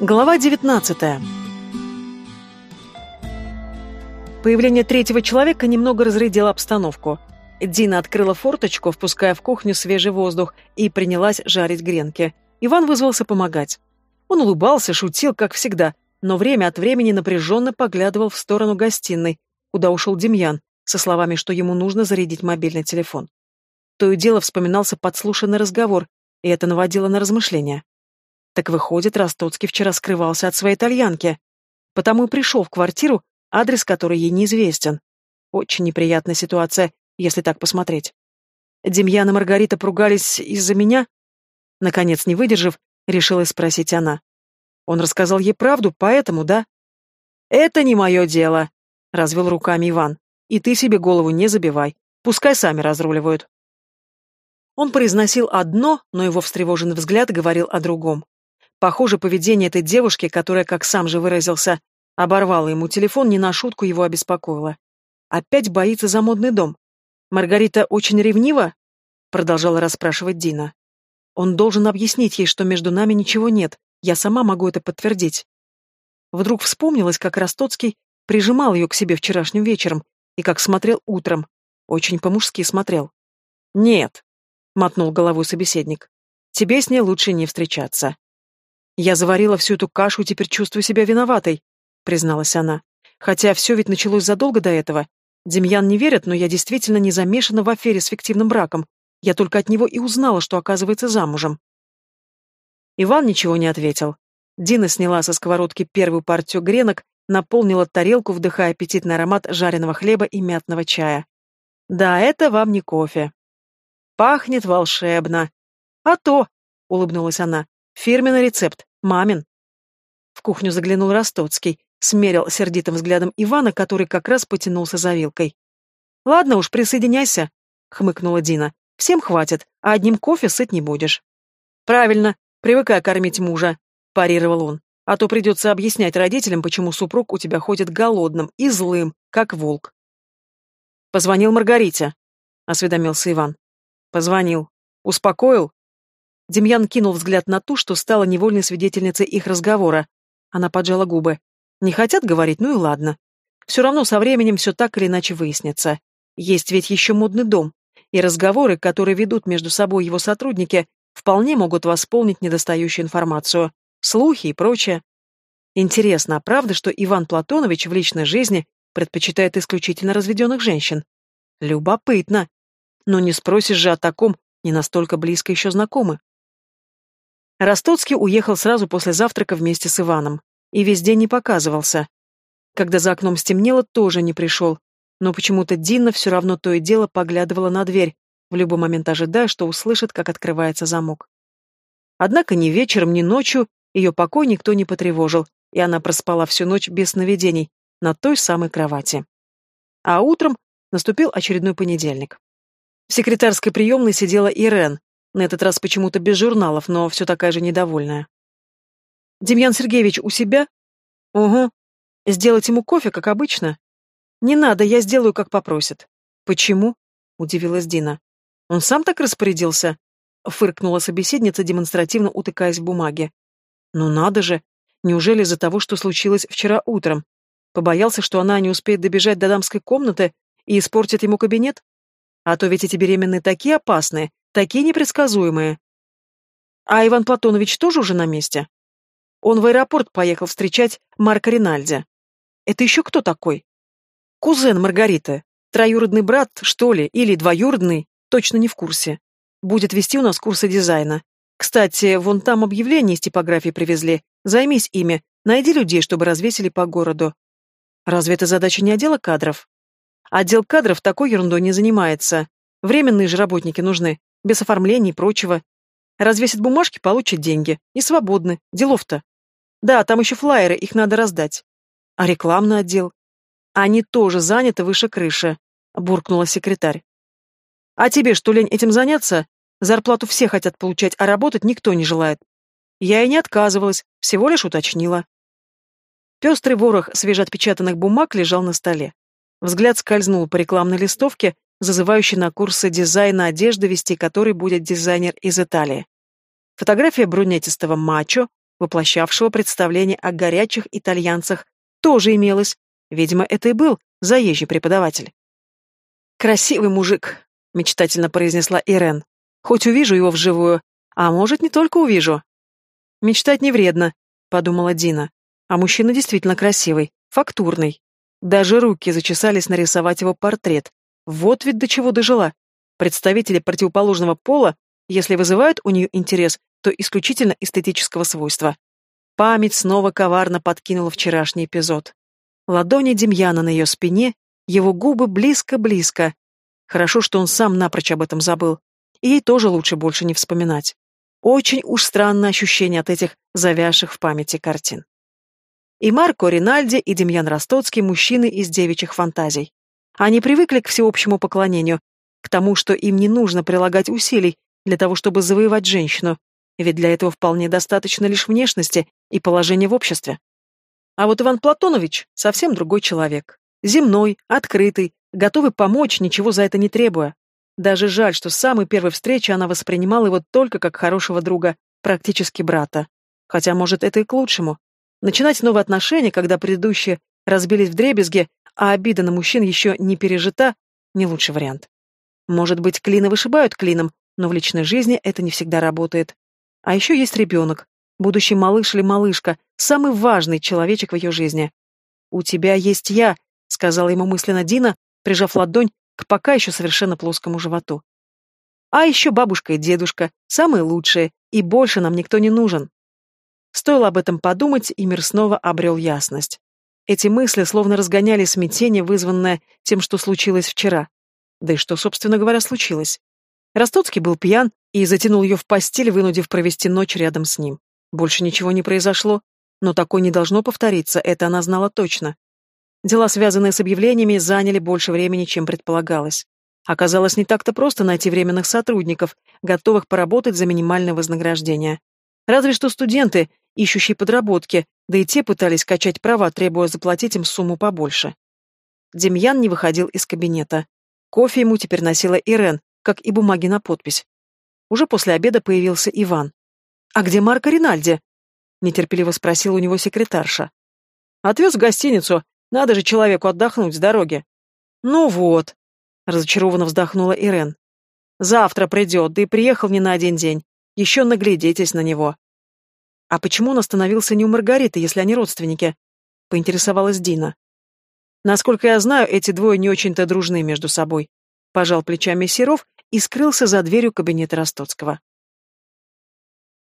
Глава 19. Появление третьего человека немного разрядило обстановку. Дина открыла форточку, впуская в кухню свежий воздух, и принялась жарить гренки. Иван вызвался помогать. Он улыбался, шутил, как всегда, но время от времени напряженно поглядывал в сторону гостиной, куда ушел Демьян, со словами, что ему нужно зарядить мобильный телефон. То и дело вспоминался подслушанный разговор, и это наводило на размышления. Так выходит, Ростоцкий вчера скрывался от своей итальянки, потому и пришел в квартиру, адрес которой ей неизвестен. Очень неприятная ситуация, если так посмотреть. Демьян и Маргарита поругались из-за меня? Наконец, не выдержав, решила спросить она. Он рассказал ей правду, поэтому, да? «Это не мое дело», — развел руками Иван. «И ты себе голову не забивай. Пускай сами разруливают». Он произносил одно, но его встревоженный взгляд говорил о другом. Похоже, поведение этой девушки, которая, как сам же выразился, оборвала ему телефон, не на шутку его обеспокоило. Опять боится за модный дом. Маргарита очень ревнива? Продолжала расспрашивать Дина. Он должен объяснить ей, что между нами ничего нет. Я сама могу это подтвердить. Вдруг вспомнилось, как Ростоцкий прижимал ее к себе вчерашним вечером и как смотрел утром. Очень по-мужски смотрел. «Нет», — мотнул головой собеседник, — «тебе с ней лучше не встречаться. «Я заварила всю эту кашу и теперь чувствую себя виноватой», — призналась она. «Хотя все ведь началось задолго до этого. Демьян не верит, но я действительно не замешана в афере с фиктивным браком. Я только от него и узнала, что оказывается замужем». Иван ничего не ответил. Дина сняла со сковородки первую партию гренок, наполнила тарелку, вдыхая аппетитный аромат жареного хлеба и мятного чая. «Да, это вам не кофе». «Пахнет волшебно». «А то», — улыбнулась она, Фирменный рецепт. Мамин. В кухню заглянул Ростоцкий, смерил сердитым взглядом Ивана, который как раз потянулся за вилкой. «Ладно уж, присоединяйся», — хмыкнула Дина. «Всем хватит, а одним кофе сыт не будешь». «Правильно, привыкай кормить мужа», — парировал он. «А то придется объяснять родителям, почему супруг у тебя ходит голодным и злым, как волк». «Позвонил Маргарите», — осведомился Иван. «Позвонил. Успокоил?» Демьян кинул взгляд на ту, что стала невольной свидетельницей их разговора. Она поджала губы. Не хотят говорить, ну и ладно. Все равно со временем все так или иначе выяснится. Есть ведь еще модный дом, и разговоры, которые ведут между собой его сотрудники, вполне могут восполнить недостающую информацию, слухи и прочее. Интересно, а правда, что Иван Платонович в личной жизни предпочитает исключительно разведенных женщин? Любопытно. Но не спросишь же о таком, не настолько близко еще знакомы. Ростоцкий уехал сразу после завтрака вместе с Иваном. И весь день не показывался. Когда за окном стемнело, тоже не пришел. Но почему-то Дина все равно то и дело поглядывала на дверь, в любой момент ожидая, что услышит, как открывается замок. Однако ни вечером, ни ночью ее покой никто не потревожил, и она проспала всю ночь без сновидений, на той самой кровати. А утром наступил очередной понедельник. В секретарской приемной сидела Ирен, на этот раз почему-то без журналов, но все такая же недовольная. «Демьян Сергеевич у себя?» «Угу. Сделать ему кофе, как обычно?» «Не надо, я сделаю, как попросит». «Почему?» — удивилась Дина. «Он сам так распорядился?» — фыркнула собеседница, демонстративно утыкаясь в бумаге. «Ну надо же! Неужели из-за того, что случилось вчера утром? Побоялся, что она не успеет добежать до дамской комнаты и испортит ему кабинет? А то ведь эти беременные такие опасные, Такие непредсказуемые. А Иван Платонович тоже уже на месте? Он в аэропорт поехал встречать Марка Ринальди. Это еще кто такой? Кузен Маргариты. Троюродный брат, что ли, или двоюродный, точно не в курсе. Будет вести у нас курсы дизайна. Кстати, вон там объявление из типографии привезли. Займись ими, найди людей, чтобы развесили по городу. Разве это задача не отдела кадров? Отдел кадров такой ерундой не занимается. Временные же работники нужны, без оформления и прочего. Развесят бумажки, получат деньги. И свободны. Делов-то. Да, там еще флаеры, их надо раздать. А рекламный отдел? Они тоже заняты выше крыши, буркнула секретарь. А тебе что, лень этим заняться? Зарплату все хотят получать, а работать никто не желает. Я и не отказывалась, всего лишь уточнила. Пестрый ворох свежеотпечатанных бумаг лежал на столе. Взгляд скользнул по рекламной листовке, зазывающий на курсы дизайна одежды, вести который будет дизайнер из Италии. Фотография брюнетистого мачо, воплощавшего представление о горячих итальянцах, тоже имелась. Видимо, это и был заезжий преподаватель. «Красивый мужик», — мечтательно произнесла Ирен. «Хоть увижу его вживую, а может, не только увижу». «Мечтать не вредно», — подумала Дина. «А мужчина действительно красивый, фактурный. Даже руки зачесались нарисовать его портрет, вот ведь до чего дожила. Представители противоположного пола, если вызывают у нее интерес, то исключительно эстетического свойства. Память снова коварно подкинула вчерашний эпизод. Ладони Демьяна на ее спине, его губы близко-близко. Хорошо, что он сам напрочь об этом забыл. И ей тоже лучше больше не вспоминать. Очень уж странное ощущение от этих завязших в памяти картин. И Марко Ринальди, и Демьян Ростоцкий – мужчины из девичьих фантазий. Они привыкли к всеобщему поклонению, к тому, что им не нужно прилагать усилий для того, чтобы завоевать женщину, ведь для этого вполне достаточно лишь внешности и положения в обществе. А вот Иван Платонович совсем другой человек. Земной, открытый, готовый помочь, ничего за это не требуя. Даже жаль, что с самой первой встречи она воспринимала его только как хорошего друга, практически брата. Хотя, может, это и к лучшему. Начинать новые отношения, когда предыдущие разбились в дребезги, а обида на мужчин еще не пережита, не лучший вариант. Может быть, клины вышибают клином, но в личной жизни это не всегда работает. А еще есть ребенок, будущий малыш или малышка, самый важный человечек в ее жизни. «У тебя есть я», — сказала ему мысленно Дина, прижав ладонь к пока еще совершенно плоскому животу. «А еще бабушка и дедушка, самые лучшие, и больше нам никто не нужен». Стоило об этом подумать, и мир снова обрел ясность. Эти мысли словно разгоняли смятение, вызванное тем, что случилось вчера. Да и что, собственно говоря, случилось? Ростоцкий был пьян и затянул ее в постель, вынудив провести ночь рядом с ним. Больше ничего не произошло, но такое не должно повториться, это она знала точно. Дела, связанные с объявлениями, заняли больше времени, чем предполагалось. Оказалось, не так-то просто найти временных сотрудников, готовых поработать за минимальное вознаграждение. Разве что студенты, ищущие подработки, да и те пытались качать права, требуя заплатить им сумму побольше. Демьян не выходил из кабинета. Кофе ему теперь носила Ирен, как и бумаги на подпись. Уже после обеда появился Иван. «А где Марко Ринальди?» — нетерпеливо спросил у него секретарша. «Отвез в гостиницу. Надо же человеку отдохнуть с дороги». «Ну вот», — разочарованно вздохнула Ирен. «Завтра придет, да и приехал не на один день. Еще наглядитесь на него». А почему он остановился не у Маргариты, если они родственники? Поинтересовалась Дина. Насколько я знаю, эти двое не очень-то дружны между собой. Пожал плечами Серов и скрылся за дверью кабинета Ростоцкого.